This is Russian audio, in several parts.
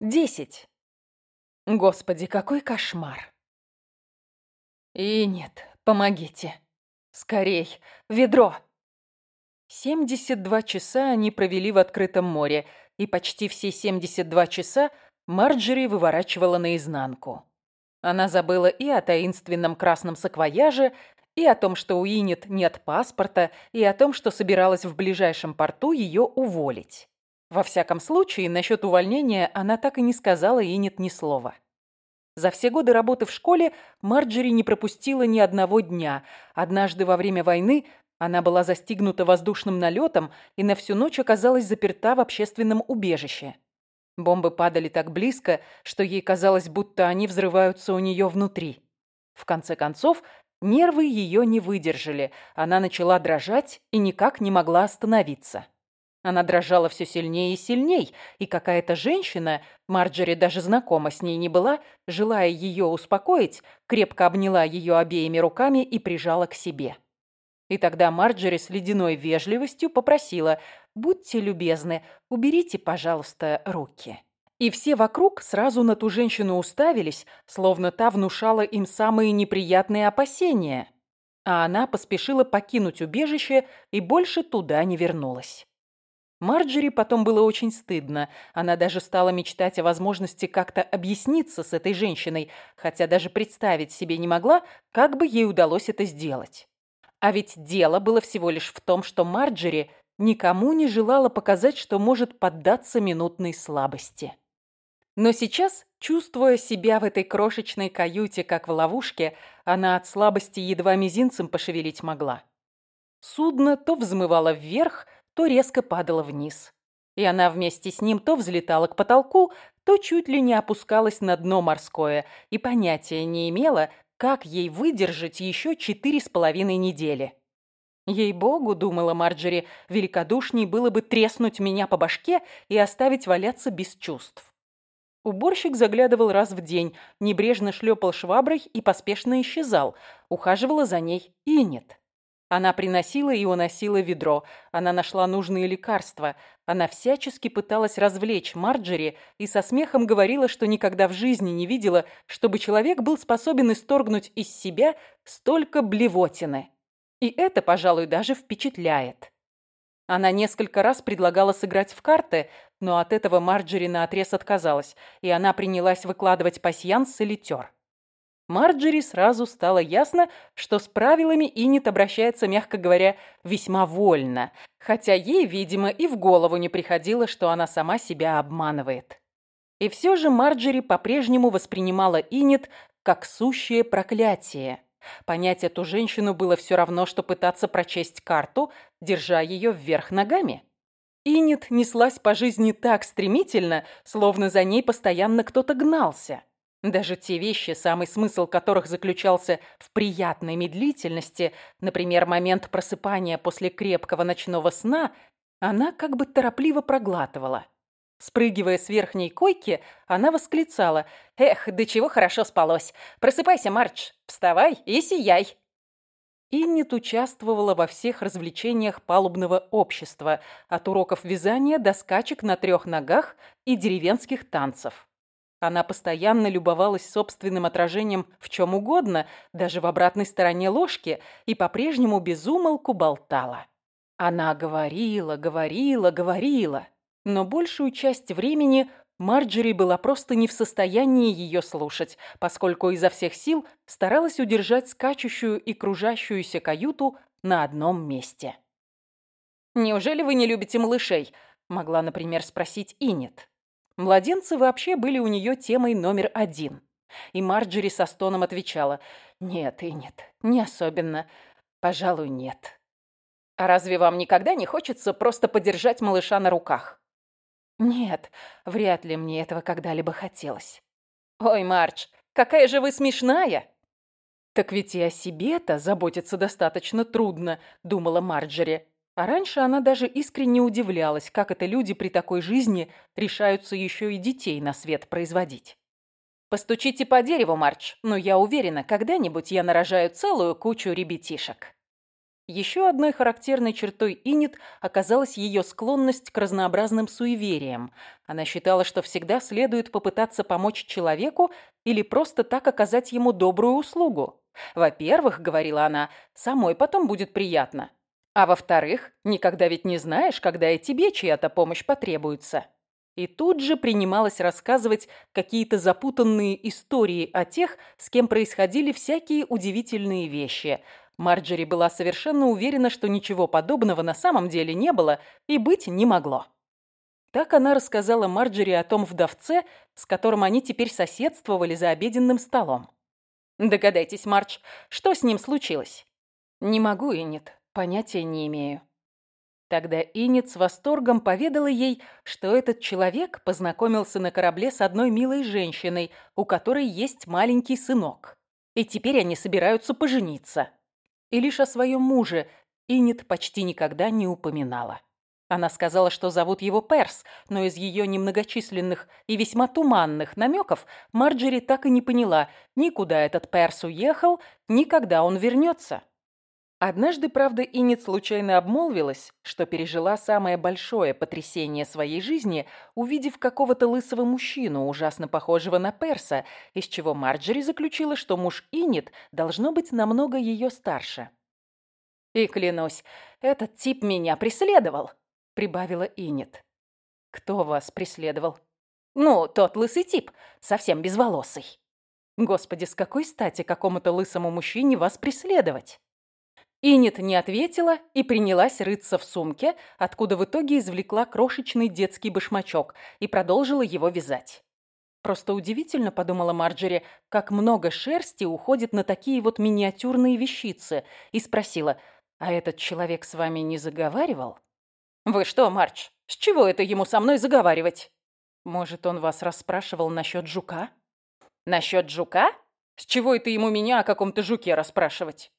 Десять. Господи, какой кошмар. И нет, помогите. Скорей, ведро. 72 часа они провели в открытом море, и почти все 72 часа Марджери выворачивала наизнанку. Она забыла и о таинственном красном саквояже, и о том, что у Инет нет паспорта, и о том, что собиралась в ближайшем порту ее уволить. Во всяком случае, насчет увольнения она так и не сказала Инет ни слова. За все годы работы в школе Марджери не пропустила ни одного дня. Однажды во время войны она была застигнута воздушным налетом и на всю ночь оказалась заперта в общественном убежище. Бомбы падали так близко, что ей казалось, будто они взрываются у нее внутри. В конце концов, нервы ее не выдержали. Она начала дрожать и никак не могла остановиться. Она дрожала все сильнее и сильней, и какая-то женщина, Марджери даже знакома с ней не была, желая ее успокоить, крепко обняла ее обеими руками и прижала к себе. И тогда Марджери с ледяной вежливостью попросила «Будьте любезны, уберите, пожалуйста, руки». И все вокруг сразу на ту женщину уставились, словно та внушала им самые неприятные опасения. А она поспешила покинуть убежище и больше туда не вернулась. Марджери потом было очень стыдно. Она даже стала мечтать о возможности как-то объясниться с этой женщиной, хотя даже представить себе не могла, как бы ей удалось это сделать. А ведь дело было всего лишь в том, что Марджери никому не желала показать, что может поддаться минутной слабости. Но сейчас, чувствуя себя в этой крошечной каюте, как в ловушке, она от слабости едва мизинцем пошевелить могла. Судно то взмывало вверх, то резко падала вниз. И она вместе с ним то взлетала к потолку, то чуть ли не опускалась на дно морское и понятия не имела, как ей выдержать еще четыре с половиной недели. Ей-богу, думала Марджери, великодушней было бы треснуть меня по башке и оставить валяться без чувств. Уборщик заглядывал раз в день, небрежно шлепал шваброй и поспешно исчезал. Ухаживала за ней и нет. Она приносила и уносила ведро. Она нашла нужные лекарства. Она всячески пыталась развлечь Марджери и со смехом говорила, что никогда в жизни не видела, чтобы человек был способен исторгнуть из себя столько блевотины. И это, пожалуй, даже впечатляет. Она несколько раз предлагала сыграть в карты, но от этого Марджери наотрез отказалась, и она принялась выкладывать пасьянс и литер. Марджери сразу стало ясно, что с правилами Иннет обращается, мягко говоря, весьма вольно, хотя ей, видимо, и в голову не приходило, что она сама себя обманывает. И все же Марджери по-прежнему воспринимала Иннет как сущее проклятие. Понять эту женщину было все равно, что пытаться прочесть карту, держа ее вверх ногами. Иннет неслась по жизни так стремительно, словно за ней постоянно кто-то гнался. Даже те вещи, самый смысл которых заключался в приятной медлительности, например, момент просыпания после крепкого ночного сна, она как бы торопливо проглатывала. Спрыгивая с верхней койки, она восклицала «Эх, до чего хорошо спалось! Просыпайся, Мардж, вставай и сияй!» Иннет участвовала во всех развлечениях палубного общества, от уроков вязания до скачек на трех ногах и деревенских танцев. Она постоянно любовалась собственным отражением в чем угодно, даже в обратной стороне ложки, и по-прежнему безумолку болтала. Она говорила, говорила, говорила, но большую часть времени Марджери была просто не в состоянии ее слушать, поскольку изо всех сил старалась удержать скачущую и кружащуюся каюту на одном месте. «Неужели вы не любите малышей?» – могла, например, спросить Инет. Младенцы вообще были у нее темой номер один. И Марджери со стоном отвечала «Нет и нет, не особенно. Пожалуй, нет». «А разве вам никогда не хочется просто подержать малыша на руках?» «Нет, вряд ли мне этого когда-либо хотелось». «Ой, Мардж, какая же вы смешная!» «Так ведь и о себе-то заботиться достаточно трудно», — думала Марджери. А раньше она даже искренне удивлялась, как это люди при такой жизни решаются еще и детей на свет производить. «Постучите по дереву, Марч, но я уверена, когда-нибудь я нарожаю целую кучу ребятишек». Еще одной характерной чертой Инит оказалась ее склонность к разнообразным суевериям. Она считала, что всегда следует попытаться помочь человеку или просто так оказать ему добрую услугу. Во-первых, говорила она, самой потом будет приятно. А во-вторых, никогда ведь не знаешь, когда и тебе чья-то помощь потребуется. И тут же принималась рассказывать какие-то запутанные истории о тех, с кем происходили всякие удивительные вещи – Марджери была совершенно уверена, что ничего подобного на самом деле не было и быть не могло. Так она рассказала Марджери о том вдовце, с которым они теперь соседствовали за обеденным столом. «Догадайтесь, Мардж, что с ним случилось?» «Не могу, Иннет, понятия не имею». Тогда Иннет с восторгом поведала ей, что этот человек познакомился на корабле с одной милой женщиной, у которой есть маленький сынок. И теперь они собираются пожениться и лишь о своем муже Иннет почти никогда не упоминала. Она сказала, что зовут его Перс, но из ее немногочисленных и весьма туманных намеков Марджери так и не поняла, никуда этот Перс уехал, ни когда он вернется. Однажды, правда, Иннет случайно обмолвилась, что пережила самое большое потрясение своей жизни, увидев какого-то лысого мужчину, ужасно похожего на Перса, из чего Марджери заключила, что муж Иннет должно быть намного ее старше. «И клянусь, этот тип меня преследовал», — прибавила Иннет. «Кто вас преследовал?» «Ну, тот лысый тип, совсем безволосый». «Господи, с какой стати какому-то лысому мужчине вас преследовать?» Инет не ответила и принялась рыться в сумке, откуда в итоге извлекла крошечный детский башмачок и продолжила его вязать. Просто удивительно, подумала Марджери, как много шерсти уходит на такие вот миниатюрные вещицы, и спросила, а этот человек с вами не заговаривал? Вы что, Мардж, с чего это ему со мной заговаривать? Может, он вас расспрашивал насчет жука? Насчет жука? С чего это ему меня о каком-то жуке расспрашивать?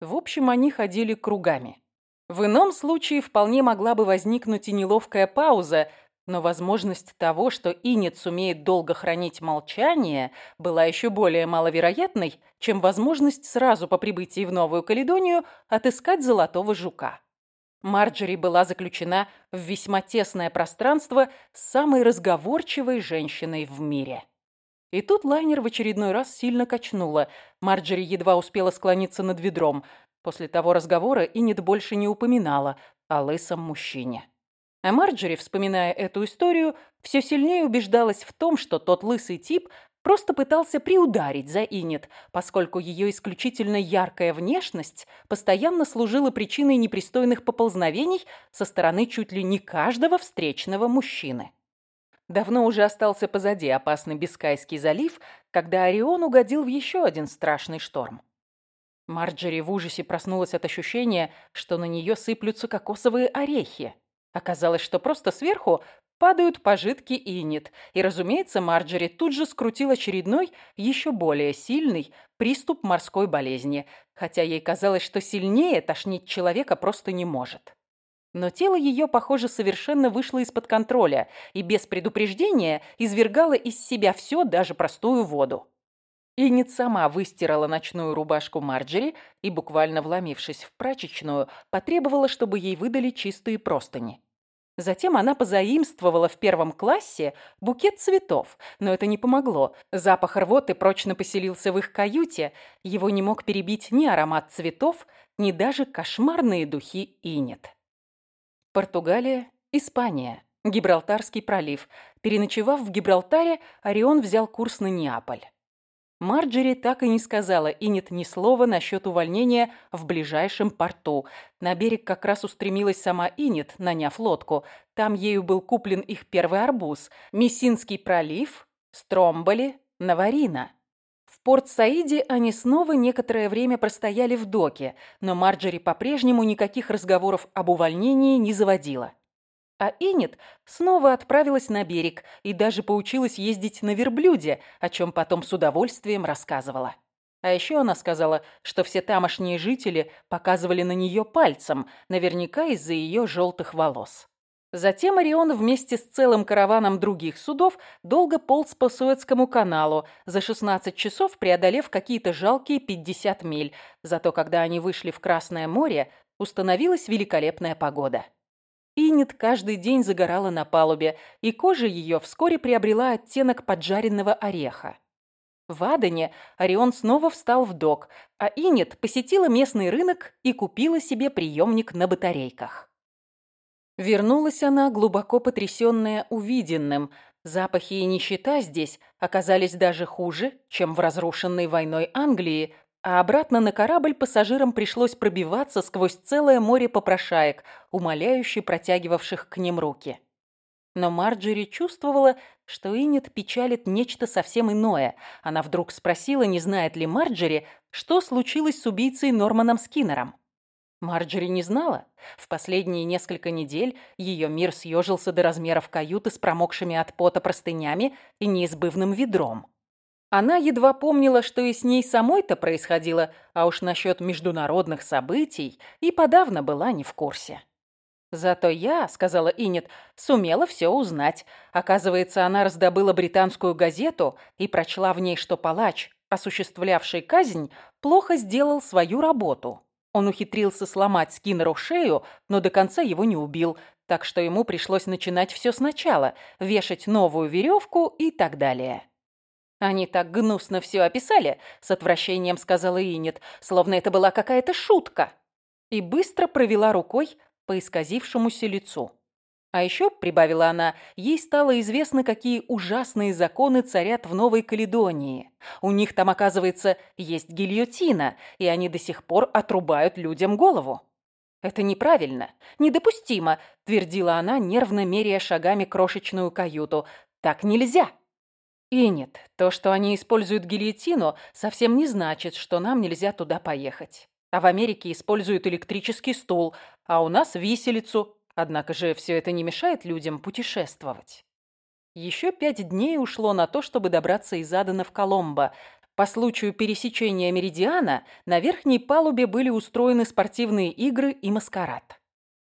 В общем, они ходили кругами. В ином случае вполне могла бы возникнуть и неловкая пауза, но возможность того, что Инет сумеет долго хранить молчание, была еще более маловероятной, чем возможность сразу по прибытии в Новую Каледонию отыскать золотого жука. Марджери была заключена в весьма тесное пространство с самой разговорчивой женщиной в мире. И тут лайнер в очередной раз сильно качнуло. Марджери едва успела склониться над ведром. После того разговора Иннет больше не упоминала о лысом мужчине. А Марджери, вспоминая эту историю, все сильнее убеждалась в том, что тот лысый тип просто пытался приударить за Иннет, поскольку ее исключительно яркая внешность постоянно служила причиной непристойных поползновений со стороны чуть ли не каждого встречного мужчины. Давно уже остался позади опасный Бискайский залив, когда Орион угодил в еще один страшный шторм. Марджери в ужасе проснулась от ощущения, что на нее сыплются кокосовые орехи. Оказалось, что просто сверху падают пожитки инет, и, разумеется, Марджери тут же скрутил очередной, еще более сильный приступ морской болезни, хотя ей казалось, что сильнее тошнить человека просто не может. Но тело ее, похоже, совершенно вышло из-под контроля и без предупреждения извергало из себя все, даже простую воду. Иннет сама выстирала ночную рубашку Марджери и, буквально вломившись в прачечную, потребовала, чтобы ей выдали чистые простыни. Затем она позаимствовала в первом классе букет цветов, но это не помогло. Запах рвоты прочно поселился в их каюте, его не мог перебить ни аромат цветов, ни даже кошмарные духи Инет. Португалия, Испания, Гибралтарский пролив. Переночевав в Гибралтаре, Орион взял курс на Неаполь. Марджери так и не сказала и нет ни слова насчет увольнения в ближайшем порту. На берег как раз устремилась сама Инет, наняв лодку. Там ею был куплен их первый арбуз. Мессинский пролив, Стромболи, Наварина. В Порт-Саиде они снова некоторое время простояли в доке, но Марджери по-прежнему никаких разговоров об увольнении не заводила. А Инет снова отправилась на берег и даже поучилась ездить на верблюде, о чем потом с удовольствием рассказывала. А еще она сказала, что все тамошние жители показывали на нее пальцем, наверняка из-за ее желтых волос. Затем Орион вместе с целым караваном других судов долго полз по Суэцкому каналу, за 16 часов преодолев какие-то жалкие 50 миль. Зато когда они вышли в Красное море, установилась великолепная погода. Инет каждый день загорала на палубе, и кожа ее вскоре приобрела оттенок поджаренного ореха. В Адене Орион снова встал в док, а Инет посетила местный рынок и купила себе приемник на батарейках. Вернулась она, глубоко потрясённая увиденным. Запахи и нищета здесь оказались даже хуже, чем в разрушенной войной Англии, а обратно на корабль пассажирам пришлось пробиваться сквозь целое море попрошаек, умоляюще протягивавших к ним руки. Но Марджери чувствовала, что Иннет печалит нечто совсем иное. Она вдруг спросила, не знает ли Марджери, что случилось с убийцей Норманом Скиннером. Марджери не знала. В последние несколько недель ее мир съежился до размеров каюты с промокшими от пота простынями и неизбывным ведром. Она едва помнила, что и с ней самой-то происходило, а уж насчет международных событий и подавно была не в курсе. «Зато я, — сказала Инет, — сумела все узнать. Оказывается, она раздобыла британскую газету и прочла в ней, что палач, осуществлявший казнь, плохо сделал свою работу. Он ухитрился сломать Скиннеру шею, но до конца его не убил, так что ему пришлось начинать все сначала, вешать новую веревку и так далее. «Они так гнусно все описали», — с отвращением сказала Инет, словно это была какая-то шутка. И быстро провела рукой по исказившемуся лицу. А еще, прибавила она, ей стало известно, какие ужасные законы царят в Новой Каледонии. У них там, оказывается, есть гильотина, и они до сих пор отрубают людям голову. «Это неправильно, недопустимо», – твердила она, нервно меряя шагами крошечную каюту. «Так нельзя». И нет, то, что они используют гильотину, совсем не значит, что нам нельзя туда поехать. А в Америке используют электрический стул, а у нас виселицу, Однако же все это не мешает людям путешествовать. Еще пять дней ушло на то, чтобы добраться из Адена в Коломбо. По случаю пересечения Меридиана на верхней палубе были устроены спортивные игры и маскарад.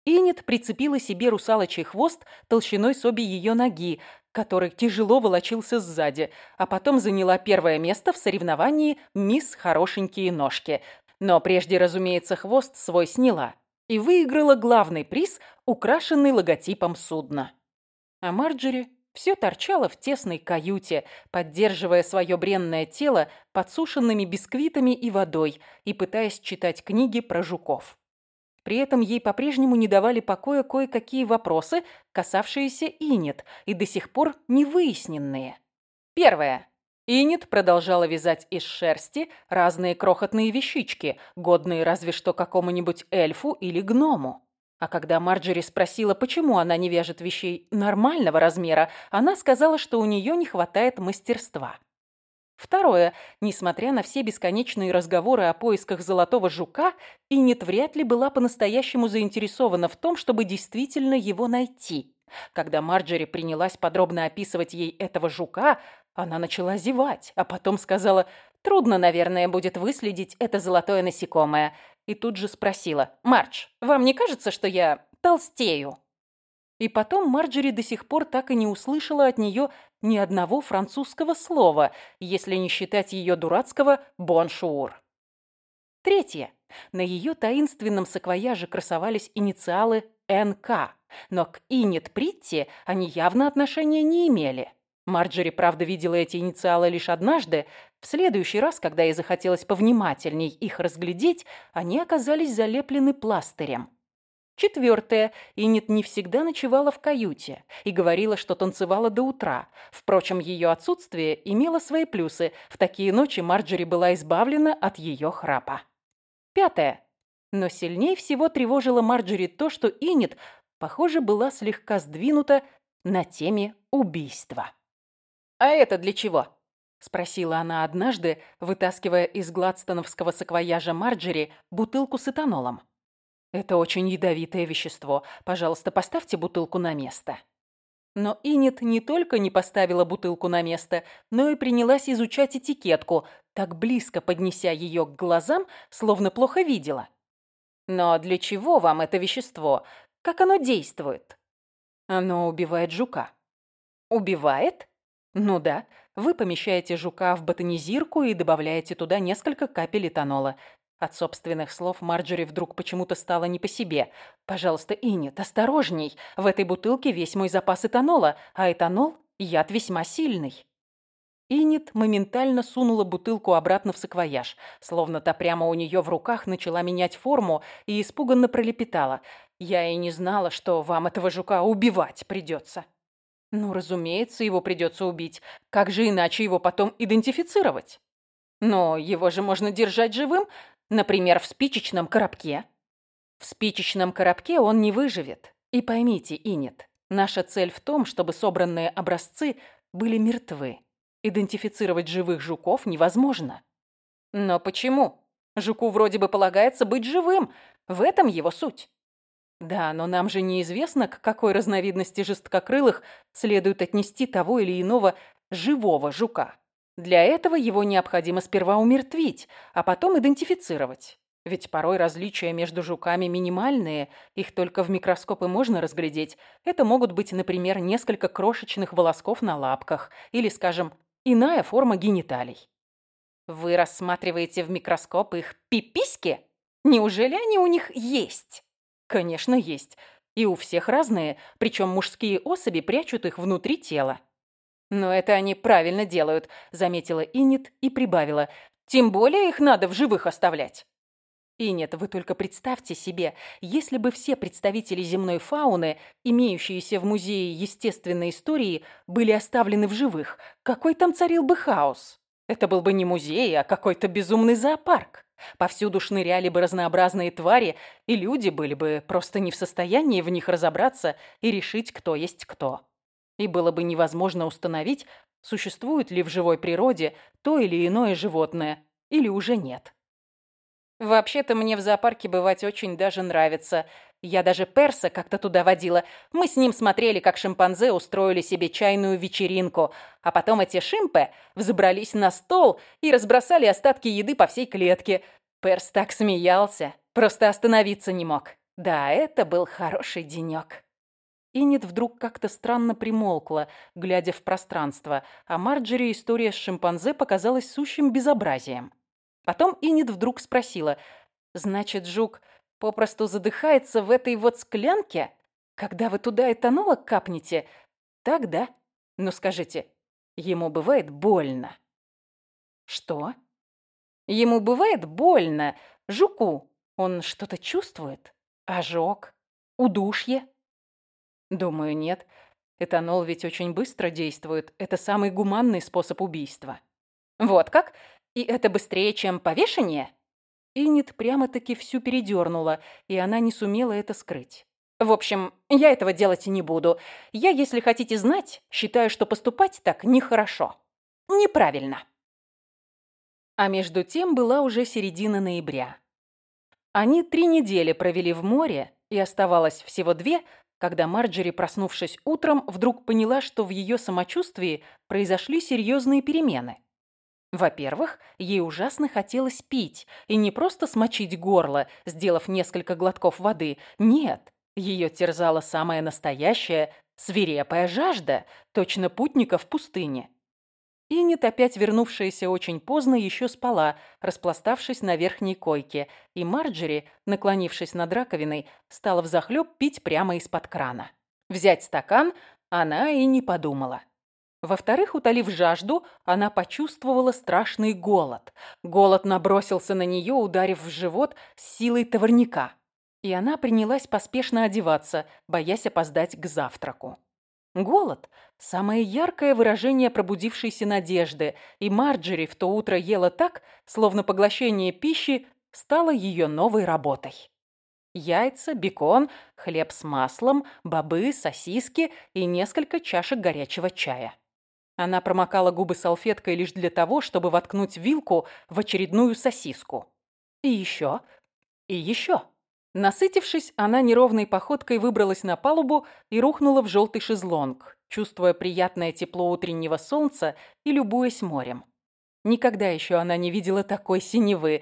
Инет прицепила себе русалочий хвост толщиной с обе ее ноги, который тяжело волочился сзади, а потом заняла первое место в соревновании «Мисс Хорошенькие ножки». Но прежде, разумеется, хвост свой сняла и выиграла главный приз, украшенный логотипом судна. А Марджери все торчала в тесной каюте, поддерживая свое бренное тело подсушенными бисквитами и водой и пытаясь читать книги про жуков. При этом ей по-прежнему не давали покоя кое-какие вопросы, касавшиеся Инет и до сих пор не выясненные. Первое. Инет продолжала вязать из шерсти разные крохотные вещички, годные разве что какому-нибудь эльфу или гному. А когда Марджери спросила, почему она не вяжет вещей нормального размера, она сказала, что у нее не хватает мастерства. Второе. Несмотря на все бесконечные разговоры о поисках золотого жука, Инет вряд ли была по-настоящему заинтересована в том, чтобы действительно его найти. Когда Марджери принялась подробно описывать ей этого жука, она начала зевать, а потом сказала, «Трудно, наверное, будет выследить это золотое насекомое». И тут же спросила, «Мардж, вам не кажется, что я толстею?» И потом Марджери до сих пор так и не услышала от нее ни одного французского слова, если не считать ее дурацкого «боншур». Третье. На ее таинственном саквояже красовались инициалы «НК», но к Инет Притти они явно отношения не имели. Марджери, правда, видела эти инициалы лишь однажды. В следующий раз, когда ей захотелось повнимательней их разглядеть, они оказались залеплены пластырем. Четвертое. Иннет не всегда ночевала в каюте и говорила, что танцевала до утра. Впрочем, ее отсутствие имело свои плюсы. В такие ночи Марджери была избавлена от ее храпа. Пятое. Но сильнее всего тревожило Марджери то, что Иннет, похоже, была слегка сдвинута на теме убийства. «А это для чего?» – спросила она однажды, вытаскивая из гладстоновского саквояжа Марджери бутылку с этанолом. «Это очень ядовитое вещество. Пожалуйста, поставьте бутылку на место». Но Инет не только не поставила бутылку на место, но и принялась изучать этикетку, так близко поднеся ее к глазам, словно плохо видела. «Но для чего вам это вещество? Как оно действует?» Оно убивает жука. Убивает? Ну да. Вы помещаете жука в ботанизирку и добавляете туда несколько капель этанола. От собственных слов Марджори вдруг почему-то стало не по себе. «Пожалуйста, Иннет, осторожней. В этой бутылке весь мой запас этанола, а этанол – яд весьма сильный». Иннет моментально сунула бутылку обратно в саквояж, словно та прямо у нее в руках начала менять форму и испуганно пролепетала. «Я и не знала, что вам этого жука убивать придется». «Ну, разумеется, его придется убить. Как же иначе его потом идентифицировать?» «Но его же можно держать живым, например, в спичечном коробке». «В спичечном коробке он не выживет. И поймите, Иннет, наша цель в том, чтобы собранные образцы были мертвы». Идентифицировать живых жуков невозможно. Но почему? Жуку вроде бы полагается быть живым. В этом его суть. Да, но нам же неизвестно, к какой разновидности жесткокрылых следует отнести того или иного живого жука. Для этого его необходимо сперва умертвить, а потом идентифицировать. Ведь порой различия между жуками минимальные, их только в микроскопы можно разглядеть. Это могут быть, например, несколько крошечных волосков на лапках или, скажем, иная форма гениталий. Вы рассматриваете в микроскоп их пиписьки? Неужели они у них есть? Конечно, есть. И у всех разные, причем мужские особи прячут их внутри тела. Но это они правильно делают, заметила Иннет и прибавила. Тем более их надо в живых оставлять. И нет, вы только представьте себе, если бы все представители земной фауны, имеющиеся в Музее естественной истории, были оставлены в живых, какой там царил бы хаос? Это был бы не музей, а какой-то безумный зоопарк. Повсюду шныряли бы разнообразные твари, и люди были бы просто не в состоянии в них разобраться и решить, кто есть кто. И было бы невозможно установить, существует ли в живой природе то или иное животное, или уже нет. Вообще-то мне в зоопарке бывать очень даже нравится. Я даже Перса как-то туда водила. Мы с ним смотрели, как шимпанзе устроили себе чайную вечеринку. А потом эти шимпы взобрались на стол и разбросали остатки еды по всей клетке. Перс так смеялся, просто остановиться не мог. Да, это был хороший денек. Иннет вдруг как-то странно примолкла, глядя в пространство, а Марджери история с шимпанзе показалась сущим безобразием. Потом Инит вдруг спросила, «Значит, жук попросту задыхается в этой вот склянке? Когда вы туда этанола капнете? Так, да? Ну скажите, ему бывает больно?» «Что?» «Ему бывает больно. Жуку. Он что-то чувствует? Ожог? Удушье?» «Думаю, нет. Этанол ведь очень быстро действует. Это самый гуманный способ убийства». «Вот как? И это быстрее, чем повешение?» Иннет прямо-таки всю передернула, и она не сумела это скрыть. «В общем, я этого делать не буду. Я, если хотите знать, считаю, что поступать так нехорошо. Неправильно». А между тем была уже середина ноября. Они три недели провели в море, и оставалось всего две, когда Марджери, проснувшись утром, вдруг поняла, что в ее самочувствии произошли серьезные перемены. Во-первых, ей ужасно хотелось пить, и не просто смочить горло, сделав несколько глотков воды. Нет, ее терзала самая настоящая, свирепая жажда, точно путника в пустыне. Иннет, опять вернувшаяся очень поздно, еще спала, распластавшись на верхней койке, и Марджери, наклонившись над раковиной, стала взахлеб пить прямо из-под крана. Взять стакан она и не подумала. Во-вторых, утолив жажду, она почувствовала страшный голод. Голод набросился на нее, ударив в живот с силой товарника. И она принялась поспешно одеваться, боясь опоздать к завтраку. Голод – самое яркое выражение пробудившейся надежды, и Марджери в то утро ела так, словно поглощение пищи стало ее новой работой. Яйца, бекон, хлеб с маслом, бобы, сосиски и несколько чашек горячего чая. Она промокала губы салфеткой лишь для того, чтобы воткнуть вилку в очередную сосиску. И еще, и еще. Насытившись, она неровной походкой выбралась на палубу и рухнула в желтый шезлонг, чувствуя приятное тепло утреннего солнца и любуясь морем. Никогда еще она не видела такой синевы.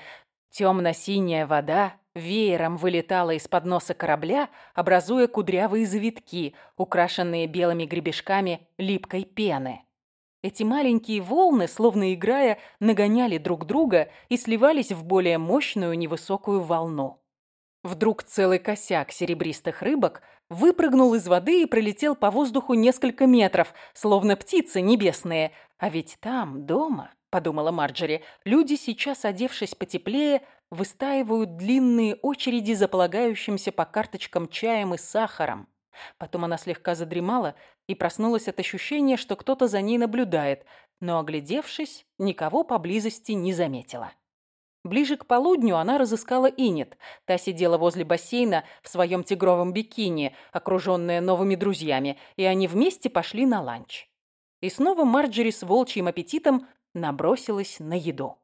Темно-синяя вода, веером вылетало из-под носа корабля, образуя кудрявые завитки, украшенные белыми гребешками липкой пены. Эти маленькие волны, словно играя, нагоняли друг друга и сливались в более мощную невысокую волну. Вдруг целый косяк серебристых рыбок выпрыгнул из воды и пролетел по воздуху несколько метров, словно птицы небесные. А ведь там, дома, подумала Марджери, люди, сейчас одевшись потеплее, выстаивают длинные очереди за полагающимся по карточкам чаем и сахаром. Потом она слегка задремала и проснулась от ощущения, что кто-то за ней наблюдает, но, оглядевшись, никого поблизости не заметила. Ближе к полудню она разыскала Инет. Та сидела возле бассейна в своем тигровом бикини, окруженная новыми друзьями, и они вместе пошли на ланч. И снова Марджери с волчьим аппетитом набросилась на еду.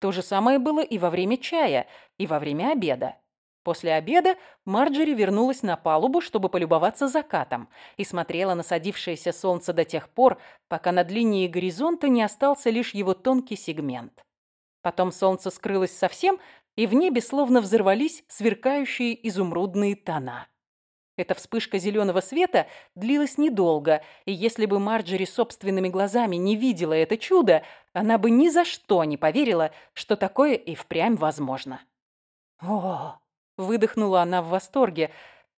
То же самое было и во время чая, и во время обеда. После обеда Марджери вернулась на палубу, чтобы полюбоваться закатом, и смотрела на садившееся солнце до тех пор, пока над линией горизонта не остался лишь его тонкий сегмент. Потом солнце скрылось совсем, и в небе словно взорвались сверкающие изумрудные тона. Эта вспышка зеленого света длилась недолго, и если бы Марджери собственными глазами не видела это чудо, она бы ни за что не поверила, что такое и впрямь возможно. «О!» — выдохнула она в восторге.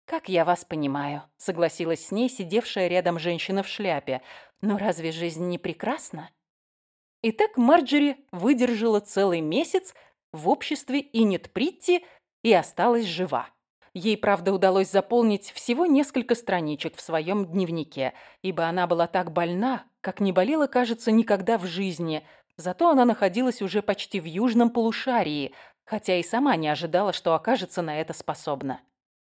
«Как я вас понимаю», — согласилась с ней сидевшая рядом женщина в шляпе. «Но разве жизнь не прекрасна?» И так Марджери выдержала целый месяц в обществе Инет Притти и осталась жива. Ей, правда, удалось заполнить всего несколько страничек в своем дневнике, ибо она была так больна, как не болела, кажется, никогда в жизни. Зато она находилась уже почти в южном полушарии, хотя и сама не ожидала, что окажется на это способна.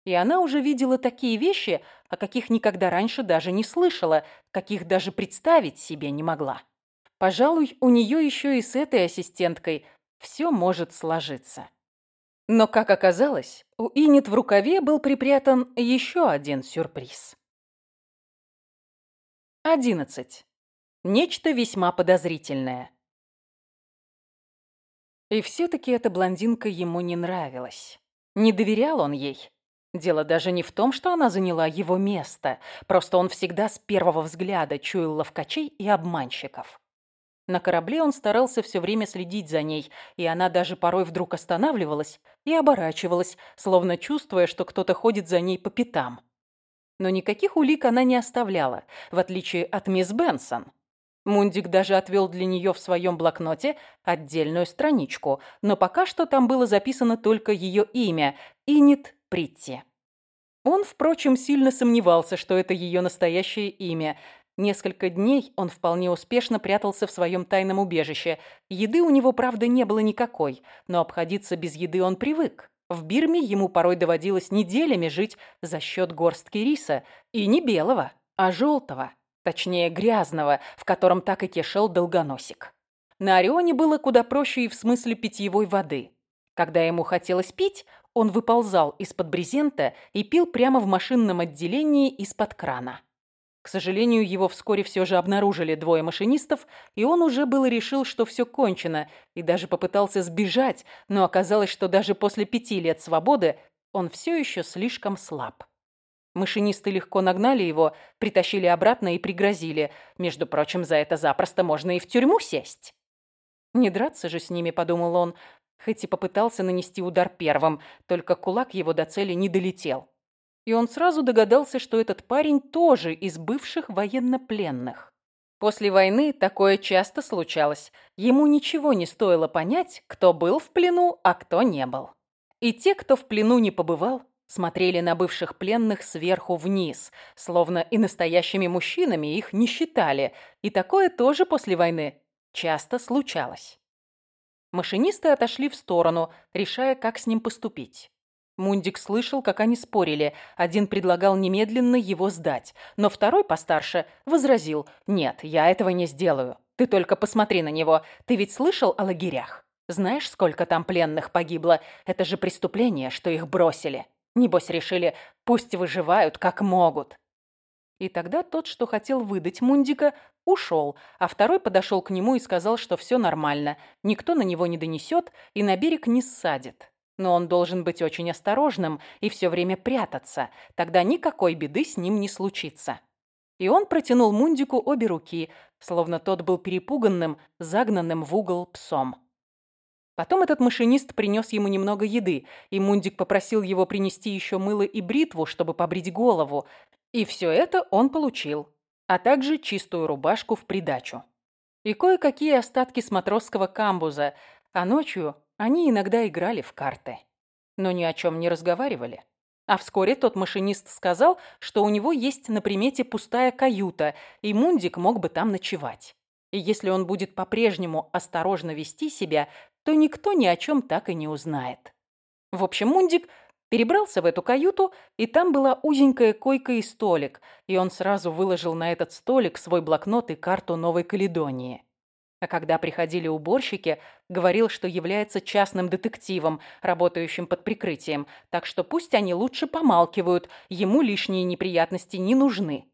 И она уже видела такие вещи, о каких никогда раньше даже не слышала, каких даже представить себе не могла. Пожалуй, у нее еще и с этой ассистенткой все может сложиться. Но, как оказалось, у Инет в рукаве был припрятан еще один сюрприз. 11. Нечто весьма подозрительное. И все-таки эта блондинка ему не нравилась. Не доверял он ей. Дело даже не в том, что она заняла его место, просто он всегда с первого взгляда чуял ловкачей и обманщиков. На корабле он старался все время следить за ней, и она даже порой вдруг останавливалась и оборачивалась, словно чувствуя, что кто-то ходит за ней по пятам. Но никаких улик она не оставляла, в отличие от мисс Бенсон. Мундик даже отвел для нее в своем блокноте отдельную страничку, но пока что там было записано только ее имя – Инит Притти. Он, впрочем, сильно сомневался, что это ее настоящее имя, Несколько дней он вполне успешно прятался в своем тайном убежище. Еды у него, правда, не было никакой, но обходиться без еды он привык. В Бирме ему порой доводилось неделями жить за счет горстки риса. И не белого, а желтого. Точнее, грязного, в котором так и кишел долгоносик. На Орионе было куда проще и в смысле питьевой воды. Когда ему хотелось пить, он выползал из-под брезента и пил прямо в машинном отделении из-под крана. К сожалению, его вскоре все же обнаружили двое машинистов, и он уже было решил, что все кончено, и даже попытался сбежать, но оказалось, что даже после пяти лет свободы он все еще слишком слаб. Машинисты легко нагнали его, притащили обратно и пригрозили. Между прочим, за это запросто можно и в тюрьму сесть. Не драться же с ними, подумал он, хоть и попытался нанести удар первым, только кулак его до цели не долетел и он сразу догадался, что этот парень тоже из бывших военнопленных. После войны такое часто случалось. Ему ничего не стоило понять, кто был в плену, а кто не был. И те, кто в плену не побывал, смотрели на бывших пленных сверху вниз, словно и настоящими мужчинами их не считали, и такое тоже после войны часто случалось. Машинисты отошли в сторону, решая, как с ним поступить. Мундик слышал, как они спорили. Один предлагал немедленно его сдать, но второй, постарше, возразил «Нет, я этого не сделаю. Ты только посмотри на него. Ты ведь слышал о лагерях? Знаешь, сколько там пленных погибло? Это же преступление, что их бросили. Небось решили, пусть выживают как могут». И тогда тот, что хотел выдать Мундика, ушел, а второй подошел к нему и сказал, что все нормально, никто на него не донесет и на берег не ссадит. Но он должен быть очень осторожным и все время прятаться, тогда никакой беды с ним не случится. И он протянул Мундику обе руки, словно тот был перепуганным, загнанным в угол псом. Потом этот машинист принес ему немного еды, и Мундик попросил его принести еще мыло и бритву, чтобы побрить голову. И все это он получил, а также чистую рубашку в придачу. И кое-какие остатки с матросского камбуза, а ночью они иногда играли в карты. Но ни о чем не разговаривали. А вскоре тот машинист сказал, что у него есть на примете пустая каюта, и Мундик мог бы там ночевать. И если он будет по-прежнему осторожно вести себя, то никто ни о чем так и не узнает. В общем, Мундик перебрался в эту каюту, и там была узенькая койка и столик, и он сразу выложил на этот столик свой блокнот и карту Новой Каледонии. А когда приходили уборщики, говорил, что является частным детективом, работающим под прикрытием, так что пусть они лучше помалкивают, ему лишние неприятности не нужны.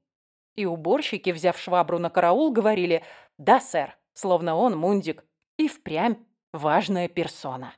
И уборщики, взяв швабру на караул, говорили «Да, сэр», словно он, Мундик, и впрямь важная персона.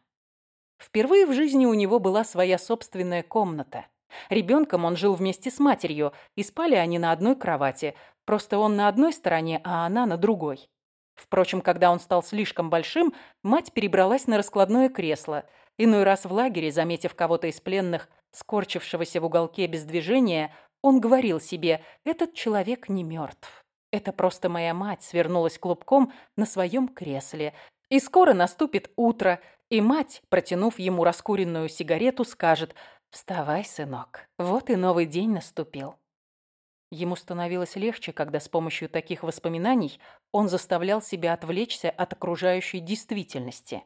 Впервые в жизни у него была своя собственная комната. Ребенком он жил вместе с матерью, и спали они на одной кровати, просто он на одной стороне, а она на другой. Впрочем, когда он стал слишком большим, мать перебралась на раскладное кресло. Иной раз в лагере, заметив кого-то из пленных, скорчившегося в уголке без движения, он говорил себе «этот человек не мертв». Это просто моя мать свернулась клубком на своем кресле, и скоро наступит утро, и мать, протянув ему раскуренную сигарету, скажет «Вставай, сынок, вот и новый день наступил». Ему становилось легче, когда с помощью таких воспоминаний он заставлял себя отвлечься от окружающей действительности.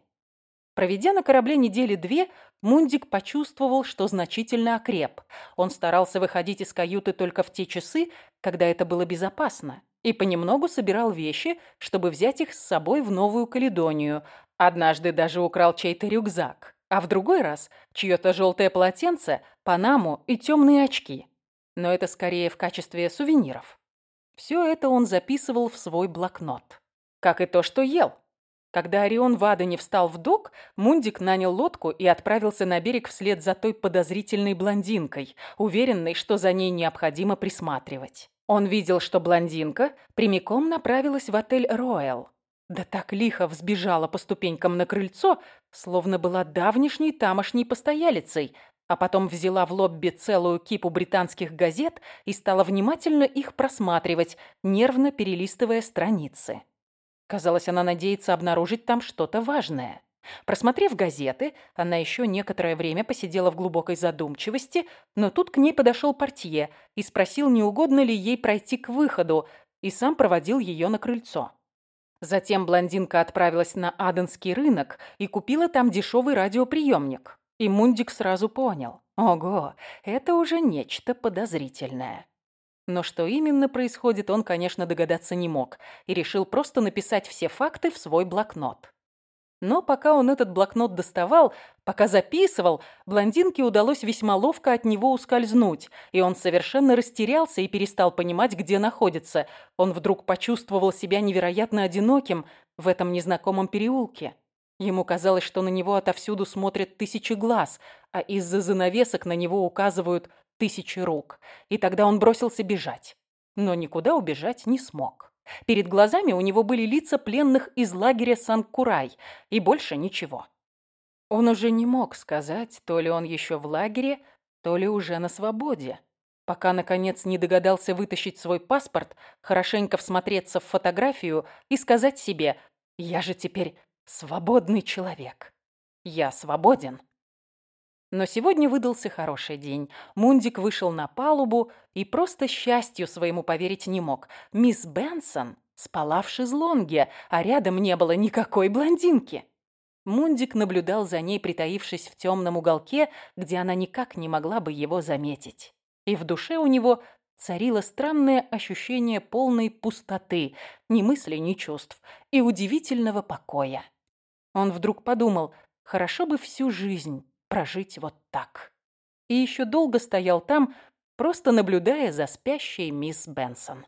Проведя на корабле недели две, Мундик почувствовал, что значительно окреп. Он старался выходить из каюты только в те часы, когда это было безопасно и понемногу собирал вещи, чтобы взять их с собой в Новую Каледонию. Однажды даже украл чей-то рюкзак, а в другой раз чье-то желтое полотенце, панаму и темные очки. Но это скорее в качестве сувениров. Все это он записывал в свой блокнот. Как и то, что ел. Когда Орион в Адене встал в док, Мундик нанял лодку и отправился на берег вслед за той подозрительной блондинкой, уверенной, что за ней необходимо присматривать. Он видел, что блондинка прямиком направилась в отель «Роyal». Да так лихо взбежала по ступенькам на крыльцо, словно была давнишней тамошней постоялицей, а потом взяла в лобби целую кипу британских газет и стала внимательно их просматривать, нервно перелистывая страницы. Казалось, она надеется обнаружить там что-то важное. Просмотрев газеты, она еще некоторое время посидела в глубокой задумчивости, но тут к ней подошел портье и спросил, не угодно ли ей пройти к выходу, и сам проводил ее на крыльцо. Затем блондинка отправилась на Аденский рынок и купила там дешевый радиоприемник. И Мундик сразу понял. Ого, это уже нечто подозрительное. Но что именно происходит, он, конечно, догадаться не мог и решил просто написать все факты в свой блокнот. Но пока он этот блокнот доставал, пока записывал, блондинке удалось весьма ловко от него ускользнуть, и он совершенно растерялся и перестал понимать, где находится. Он вдруг почувствовал себя невероятно одиноким в этом незнакомом переулке. Ему казалось, что на него отовсюду смотрят тысячи глаз, а из-за занавесок на него указывают тысячи рук. И тогда он бросился бежать. Но никуда убежать не смог. Перед глазами у него были лица пленных из лагеря Сан-Курай, и больше ничего. Он уже не мог сказать, то ли он еще в лагере, то ли уже на свободе. Пока, наконец, не догадался вытащить свой паспорт, хорошенько всмотреться в фотографию и сказать себе «Я же теперь свободный человек. Я свободен». Но сегодня выдался хороший день. Мундик вышел на палубу и просто счастью своему поверить не мог. Мисс Бенсон спала в шезлонге, а рядом не было никакой блондинки. Мундик наблюдал за ней, притаившись в темном уголке, где она никак не могла бы его заметить. И в душе у него царило странное ощущение полной пустоты, ни мысли, ни чувств, и удивительного покоя. Он вдруг подумал, хорошо бы всю жизнь прожить вот так. И еще долго стоял там, просто наблюдая за спящей мисс Бенсон.